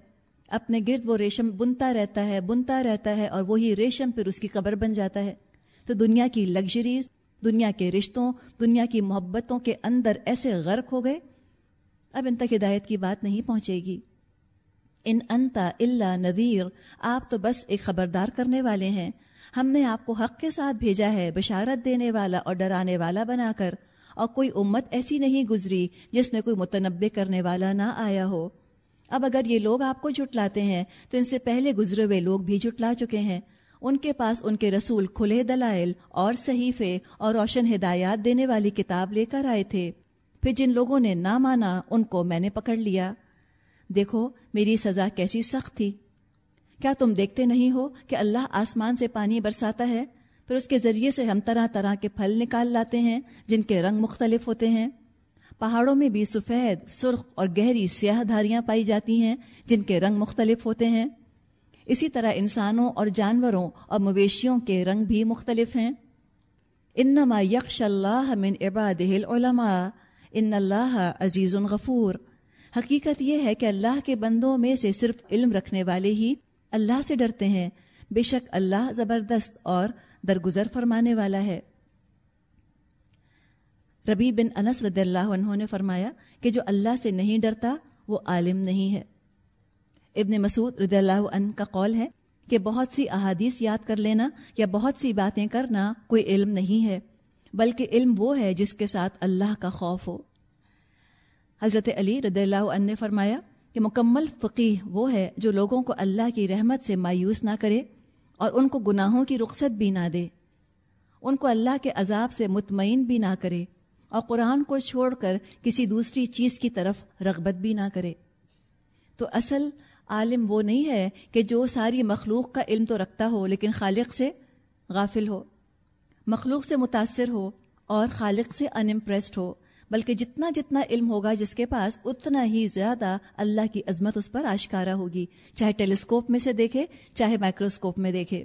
اپنے گرد وہ ریشم بنتا رہتا ہے، بنتا رہتا ہے اور وہی ریشم پھر اس کی قبر بن جاتا ہے۔ تو دنیا کی لگژریز دنیا کے رشتوں، دنیا کی محبتوں کے اندر ایسے غرق ہو گئے، اب ان تک ہدایت کی بات نہیں پہنچے گی۔ ان انتا اللہ نذیر، آپ تو بس ایک خبردار کرنے والے ہیں۔ ہم نے آپ کو حق کے ساتھ بھیجا ہے، بشارت دینے والا اور ڈرانے والا بنا کر۔ اور کوئی امت ایسی نہیں گزری جس میں کوئی متنبع کرنے والا نہ آیا ہو۔ اب اگر یہ لوگ آپ کو جھٹلاتے ہیں، تو ان سے پہلے گزرے ہوئے لوگ بھی جھٹلا چکے ہیں۔ ان کے پاس ان کے رسول کھلے دلائل اور صحیفے اور روشن ہدایات دینے والی کتاب لے کر آئے تھے۔ پھر جن لوگوں نے نہ مانا، ان کو میں نے پکڑ لیا۔ دیکھو، میری سزا کیسی سخت تھی۔ کیا تم دیکھتے نہیں ہو کہ اللہ آسمان سے پانی برساتا ہے؟ پھر اس کے ذریعے سے ہم طرح طرح کے پھل نکال لاتے ہیں جن کے رنگ مختلف ہوتے ہیں۔ پہاڑوں میں بھی سفید، سرخ اور گہری سیاہ دھاریاں پائی جاتی ہیں جن کے رنگ مختلف ہوتے ہیں۔ اسی طرح انسانوں اور جانوروں اور مویشیوں کے رنگ بھی مختلف ہیں۔ انما یکش اللہ من عباد العلماء، ان اللہ عزیز غفور۔ حقیقت یہ ہے کہ اللہ کے بندوں میں سے صرف علم رکھنے والے ہی اللہ سے ڈرتے ہیں۔ بے شک اللہ زبردست اور درگزر فرمانے والا ہے۔ ربی بن انس رضی اللہ عنہ نے فرمایا کہ جو اللہ سے نہیں ڈرتا، وہ عالم نہیں ہے۔ ابن مسعود رضی اللہ عنہ کا قول ہے کہ بہت سی احادیث یاد کر لینا یا بہت سی باتیں کرنا کوئی علم نہیں ہے، بلکہ علم وہ ہے جس کے ساتھ اللہ کا خوف ہو۔ حضرت علی رضی اللہ عنہ نے فرمایا کہ مکمل فقیح وہ ہے جو لوگوں کو اللہ کی رحمت سے مایوس نہ کرے اور ان کو گناہوں کی رخصت بھی نہ دے۔ ان کو اللہ کے عذاب سے مطمئن بھی نہ کرے اور قرآن کو چھوڑ کر کسی دوسری چیز کی طرف رغبت بھی نہ کرے۔ تو اصل عالم وہ نہیں ہے کہ جو ساری مخلوق کا علم تو رکھتا ہو لیکن خالق سے غافل ہو۔ مخلوق سے متاثر ہو اور خالق سے انمپریسڈ ہو، بلکہ جتنا جتنا علم ہوگا جس کے پاس، اتنا ہی زیادہ اللہ کی عظمت اس پر آشکارا ہوگی۔ چاہے ٹیلیسکوپ میں سے دیکھے، چاہے مائکروسکوپ میں دیکھے۔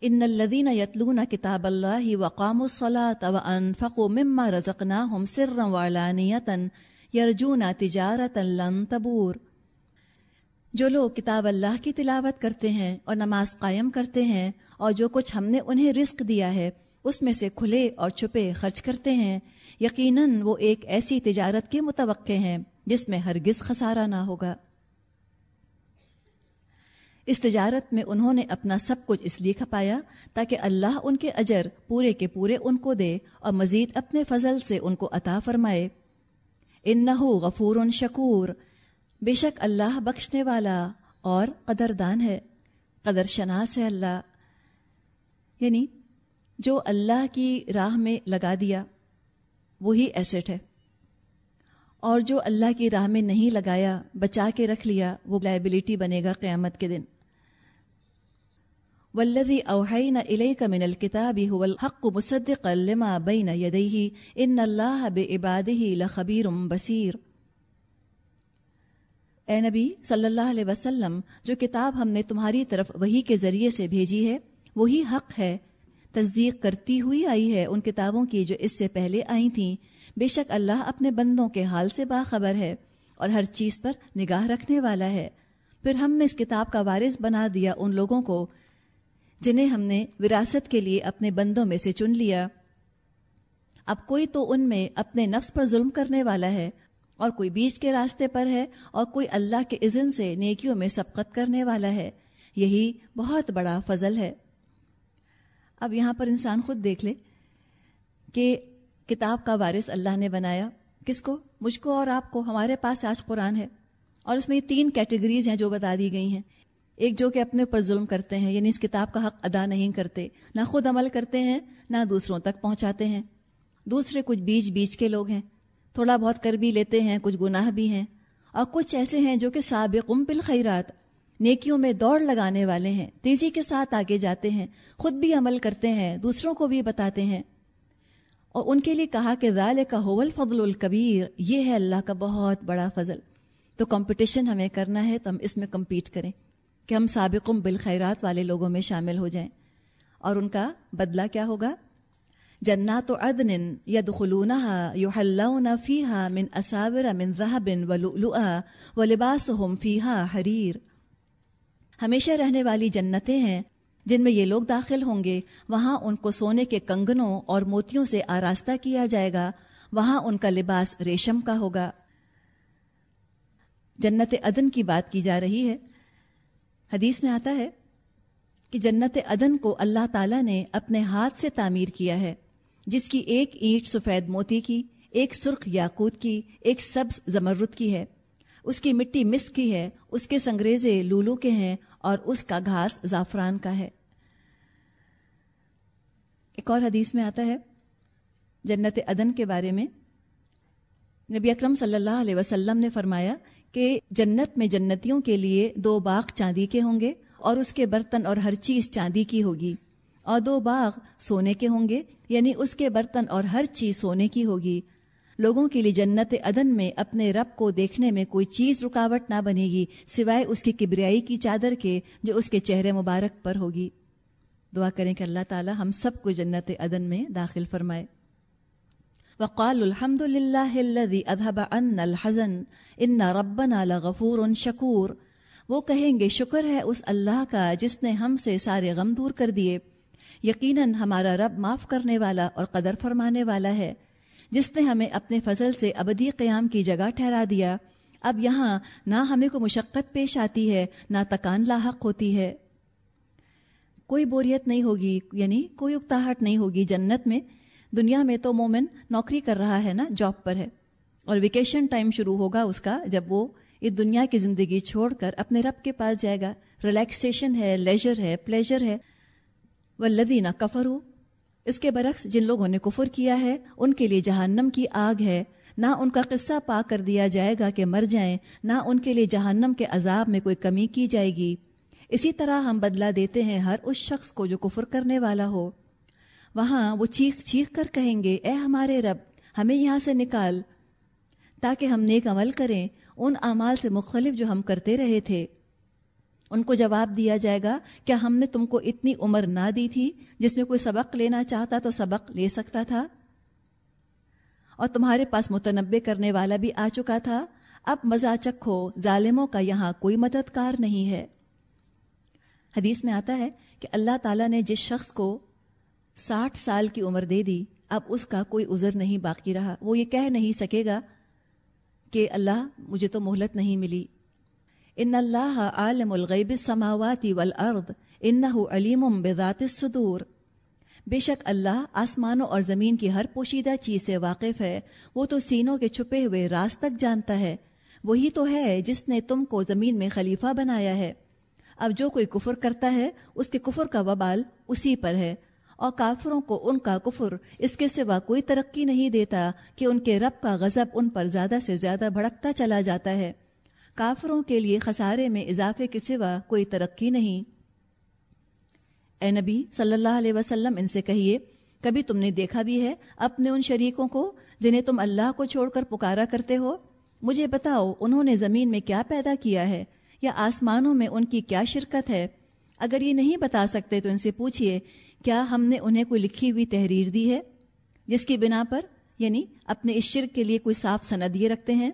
ان الدین یتلون کتاب اللہ وقام الصلاۃ وانفقوا مما رزقناهم سرا وعلانیتا یرجون تجارتا لن تبور جو لوگ کتاب اللہ کی تلاوت کرتے ہیں اور نماز قائم کرتے ہیں اور جو کچھ ہم نے انہیں رزق دیا ہے، اس میں سے کھلے اور چھپے خرچ کرتے ہیں۔ یقیناً وہ ایک ایسی تجارت کے متوقع ہیں جس میں ہرگز خسارہ نہ ہوگا۔ اس تجارت میں انہوں نے اپنا سب کچھ اس لیے کھپایا تاکہ اللہ ان کے اجر پورے کے پورے ان کو دے اور مزید اپنے فضل سے ان کو عطا فرمائے۔ ان غفور شکور۔ بے شک اللہ بخشنے والا اور قدردان ہے، قدر شناس ہے اللہ۔ یعنی جو اللہ کی راہ میں لگا دیا، وہی ایسٹ ہے۔ اور جو اللہ کی راہ میں نہیں لگایا، بچا کے رکھ لیا، وہ لائبلٹی بنے گا قیامت کے دن۔ ولدی اوہین الیک من الکتاب هو الحق مصدقا لما بین یدیہ، ان اللہ بعبادہ لخبیر بصیر۔ اے نبی صلی اللہ علیہ وسلم، جو کتاب ہم نے تمہاری طرف وہی کے ذریعے سے بھیجی ہے، وہی حق ہے۔ تصدیق کرتی ہوئی آئی ہے ان کتابوں کی جو اس سے پہلے آئی تھیں۔ بے شک اللہ اپنے بندوں کے حال سے باخبر ہے اور ہر چیز پر نگاہ رکھنے والا ہے۔ پھر ہم نے اس کتاب کا وارث بنا دیا ان لوگوں کو، جنہیں ہم نے وراثت کے لیے اپنے بندوں میں سے چن لیا۔ اب کوئی تو ان میں اپنے نفس پر ظلم کرنے والا ہے۔ اور کوئی بیچ کے راستے پر ہے اور کوئی اللہ کے اذن سے نیکیوں میں سبقت کرنے والا ہے۔ یہی بہت بڑا فضل ہے۔ اب یہاں پر انسان خود دیکھ لے کہ کتاب کا وارث اللہ نے بنایا۔ کس کو؟ مجھ کو اور آپ کو۔ ہمارے پاس آج قرآن ہے۔ اور اس میں تین کیٹیگریز ہیں جو بتا دی گئی ہیں۔ ایک جو کہ اپنے اوپر ظلم کرتے ہیں یعنی اس کتاب کا حق ادا نہیں کرتے۔ نہ خود عمل کرتے ہیں، نہ دوسروں تک پہنچاتے ہیں۔ دوسرے کچھ بیچ بیچ کے لوگ ہیں۔ تھوڑا بہت کر بھی لیتے ہیں، کچھ گناہ بھی ہیں۔ اور کچھ ایسے ہیں جو کہ سابقم بالخیرات نیکیوں میں دوڑ لگانے والے ہیں، تیزی کے ساتھ آگے جاتے ہیں، خود بھی عمل کرتے ہیں، دوسروں کو بھی بتاتے ہیں۔ اور ان کے لیے کہا کہ ذال کا حول فضل القبیر یہ ہے اللہ کا بہت بڑا فضل۔ تو کمپٹیشن ہمیں کرنا ہے تو ہم اس میں کمپیٹ کریں کہ ہم سابقم بالخیرات والے لوگوں میں شامل ہو جائیں۔ اور ان کا بدلہ کیا ہوگا؟ جنات عدن ید خلونہ یو حلّہ فیحہ من اصابر من ذہبن و لباس ہم فیحہ حریر ہمیشہ رہنے والی جنتیں ہیں، جن میں یہ لوگ داخل ہوں گے، وہاں ان کو سونے کے کنگنوں اور موتیوں سے آراستہ کیا جائے گا، وہاں ان کا لباس ریشم کا ہوگا۔ جنت عدن کی بات کی جا رہی ہے۔ حدیث میں آتا ہے کہ جنت عدن کو اللہ تعالیٰ نے اپنے ہاتھ سے تعمیر کیا ہے۔ جس کی ایک اینٹ سفید موتی کی، ایک سرخ یاقوت کی، ایک سبز زمرد کی ہے۔ اس کی مٹی مس کی ہے، اس کے سنگریزے لولو کے ہیں اور اس کا گھاس زعفران کا ہے۔ ایک اور حدیث میں آتا ہے، جنت عدن کے بارے میں۔ نبی اکرم صلی اللہ علیہ وسلم نے فرمایا کہ جنت میں جنتیوں کے لیے دو باغ چاندی کے ہوں گے اور اس کے برتن اور ہر چیز چاندی کی ہوگی اور دو باغ سونے کے ہوں گے یعنی اس کے برتن اور ہر چیز سونے کی ہوگی۔ لوگوں کے لیے جنت عدن میں اپنے رب کو دیکھنے میں کوئی چیز رکاوٹ نہ بنے گی، سوائے اس کی کبریائی کی چادر کے جو اس کے چہرے مبارک پر ہوگی۔ دعا کریں کہ اللہ تعالی ہم سب کو جنت عدن میں داخل فرمائے۔ وقال الحمد للہ اذهب عنا الحزن ان ربنا لغفور شکور وہ کہیں گے، شکر ہے اس اللہ کا جس نے ہم سے سارے غم دور کر دیے۔ یقیناً ہمارا رب معاف کرنے والا اور قدر فرمانے والا ہے۔ جس نے ہمیں اپنے فضل سے ابدی قیام کی جگہ ٹھہرا دیا، اب یہاں نہ ہمیں کو مشقت پیش آتی ہے، نہ تکان لاحق ہوتی ہے۔ کوئی بوریت نہیں ہوگی یعنی کوئی اکتاہٹ نہیں ہوگی جنت میں۔ دنیا میں تو مومن نوکری کر رہا ہے نا، جاب پر ہے۔ اور ویکیشن ٹائم شروع ہوگا اس کا جب وہ اس دنیا کی زندگی چھوڑ کر اپنے رب کے پاس جائے گا۔ ریلیکسیشن ہے لیجر ہے پلیجر ہے۔ وہ لدینہ کفر ہو اس کے برعکس جن لوگوں نے کفر کیا ہے، ان کے لیے جہنم کی آگ ہے۔ نہ ان کا قصہ پا کر دیا جائے گا کہ مر جائیں، نہ ان کے لیے جہنم کے عذاب میں کوئی کمی کی جائے گی۔ اسی طرح ہم بدلہ دیتے ہیں ہر اس شخص کو جو کفر کرنے والا ہو۔ وہاں وہ چیخ چیخ کر کہیں گے، اے ہمارے رب، ہمیں یہاں سے نکال۔ تاکہ ہم نیک عمل کریں۔ ان اعمال سے مختلف جو ہم کرتے رہے تھے۔ ان کو جواب دیا جائے گا، کیا ہم نے تم کو اتنی عمر نہ دی تھی جس میں کوئی سبق لینا چاہتا تو سبق لے سکتا تھا؟ اور تمہارے پاس متنبع کرنے والا بھی آ چکا تھا۔ اب مزہ چکھو، ظالموں کا یہاں کوئی مددگار نہیں ہے۔ حدیث میں آتا ہے کہ اللہ تعالیٰ نے جس شخص کو ساٹھ سال کی عمر دے دی، اب اس کا کوئی عذر نہیں باقی رہا۔ وہ یہ کہہ نہیں سکے گا کہ اللہ مجھے تو مہلت نہیں ملی۔ ان اللہ عالم الغیب السماوات والارض انہ علیم بذات الصدور۔ بے شک اللہ آسمانوں اور زمین کی ہر پوشیدہ چیز سے واقف ہے۔ وہ تو سینوں کے چھپے ہوئے راز تک جانتا ہے۔ وہی تو ہے جس نے تم کو زمین میں خلیفہ بنایا ہے۔ اب جو کوئی کفر کرتا ہے، اس کے کفر کا وبال اسی پر ہے۔ اور کافروں کو ان کا کفر اس کے سوا کوئی ترقی نہیں دیتا کہ ان کے رب کا غضب ان پر زیادہ سے زیادہ بھڑکتا چلا جاتا ہے۔ کافروں کے لیے خسارے میں اضافے کے سوا کوئی ترقی نہیں۔ اے نبی صلی اللہ علیہ وسلم، ان سے کہیے، کبھی تم نے دیکھا بھی ہے اپنے ان شریکوں کو جنہیں تم اللہ کو چھوڑ کر پکارا کرتے ہو؟ مجھے بتاؤ، انہوں نے زمین میں کیا پیدا کیا ہے؟ یا آسمانوں میں ان کی کیا شرکت ہے؟ اگر یہ نہیں بتا سکتے تو ان سے پوچھئے، کیا ہم نے انہیں کوئی لکھی ہوئی تحریر دی ہے؟ جس کی بنا پر یعنی اپنے اس شرک کے لیے کوئی صاف سند یہ رکھتے ہیں۔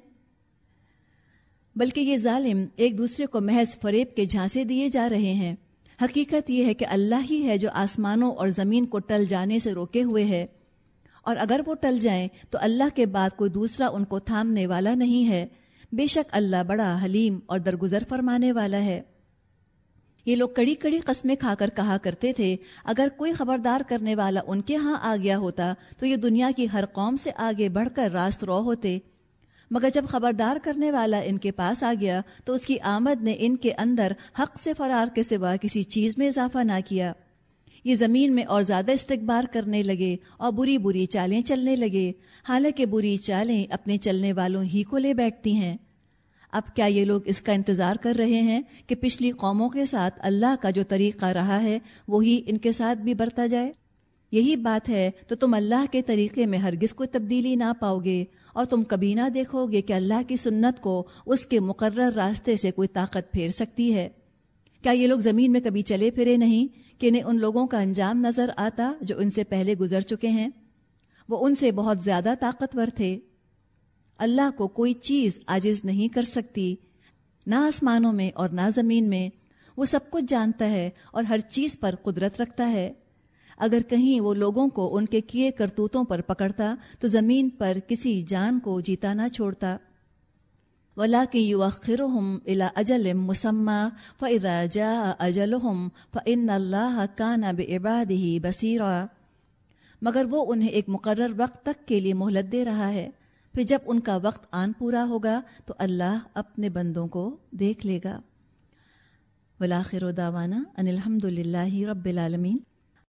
بلکہ یہ ظالم ایک دوسرے کو محض فریب کے جھانسے دیے جا رہے ہیں۔ حقیقت یہ ہے کہ اللہ ہی ہے جو آسمانوں اور زمین کو ٹل جانے سے روکے ہوئے ہے۔ اور اگر وہ ٹل جائیں تو اللہ کے بعد کوئی دوسرا ان کو تھامنے والا نہیں ہے۔ بے شک اللہ بڑا حلیم اور درگزر فرمانے والا ہے۔ یہ لوگ کڑی کڑی قسمیں کھا کر کہا کرتے تھے، اگر کوئی خبردار کرنے والا ان کے ہاں آ گیا ہوتا تو یہ دنیا کی ہر قوم سے آگے بڑھ کر راست رو ہوتے۔ مگر جب خبردار کرنے والا ان کے پاس آ گیا تو اس کی آمد نے ان کے اندر حق سے فرار کے سوا کسی چیز میں اضافہ نہ کیا۔ یہ زمین میں اور زیادہ استقبار کرنے لگے اور بری بری چالیں چلنے لگے۔ حالانکہ بری چالیں اپنے چلنے والوں ہی کو لے بیٹھتی ہیں۔ اب کیا یہ لوگ اس کا انتظار کر رہے ہیں کہ پچھلی قوموں کے ساتھ اللہ کا جو طریقہ رہا ہے، وہی ان کے ساتھ بھی برتا جائے؟ یہی بات ہے تو تم اللہ کے طریقے میں ہرگز کوئی تبدیلی نہ پاؤ گے۔ اور تم کبھی نہ دیکھو گے کہ اللہ کی سنت کو اس کے مقرر راستے سے کوئی طاقت پھیر سکتی ہے۔ کیا یہ لوگ زمین میں کبھی چلے پھرے نہیں کہ انہیں ان لوگوں کا انجام نظر آتا جو ان سے پہلے گزر چکے ہیں؟ وہ ان سے بہت زیادہ طاقتور تھے۔ اللہ کو کوئی چیز آجز نہیں کر سکتی، نہ آسمانوں میں اور نہ زمین میں۔ وہ سب کچھ جانتا ہے اور ہر چیز پر قدرت رکھتا ہے۔ اگر کہیں وہ لوگوں کو ان کے کیے کرتوتوں پر پکڑتا، تو زمین پر کسی جان کو جیتا نہ چھوڑتا۔ ولا کہ یو اخرحم الا اجل مسمہ فضا جا اجلحم فن اللہ کا نب عباد ہی بصیرہ مگر وہ انہیں ایک مقرر وقت تک کے لیے مہلت دے رہا ہے۔ پھر جب ان کا وقت آن پورا ہوگا، تو اللہ اپنے بندوں کو دیکھ لے گا۔ ولاخر و داوانہ ان الحمد للہ رب العالمین